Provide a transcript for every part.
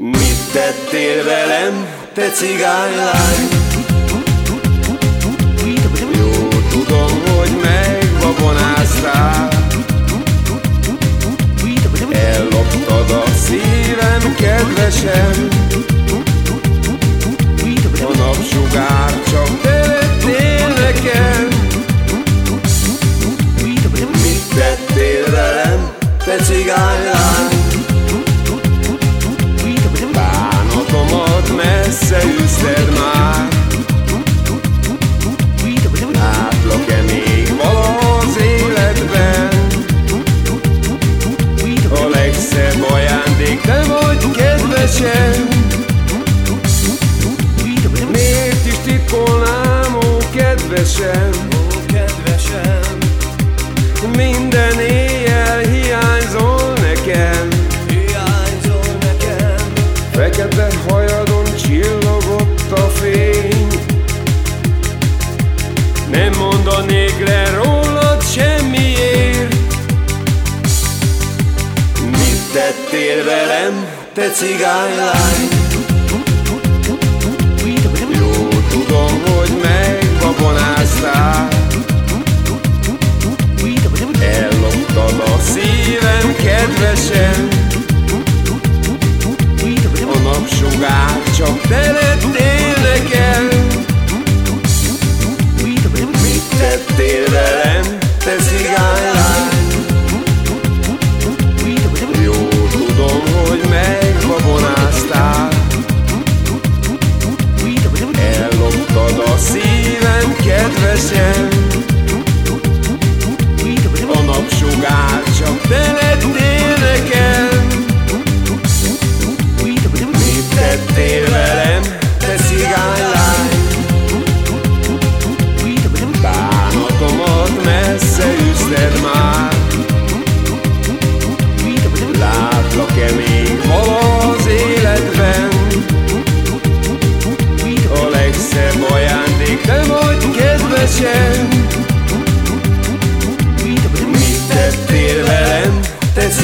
Mit tettél velem, te cigánylány? Jó tudom, hogy megvabonáztál Elloptad a szívem, kedvesem A napsugár csak te lettél nekem Mit tettél velem, te cigánylány? Messze üzted már. Látlak-e még valaha az életben? A legszebb ajándék te vagy kedvesem. Miért is titkolnám, ó kedvesem, ó kedvesem. Minden Nem mondanék le rólad semmiért. Mit tettél velem, te cigánylány? Jó tudom, hogy megvabonáztál Elloptad a szívem, kedvesem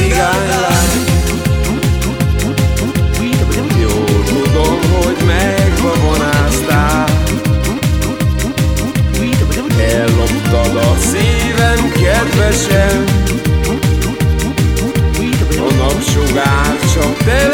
cigánylány Elloptad a szívem, kedvesem A napsugár csak te lettél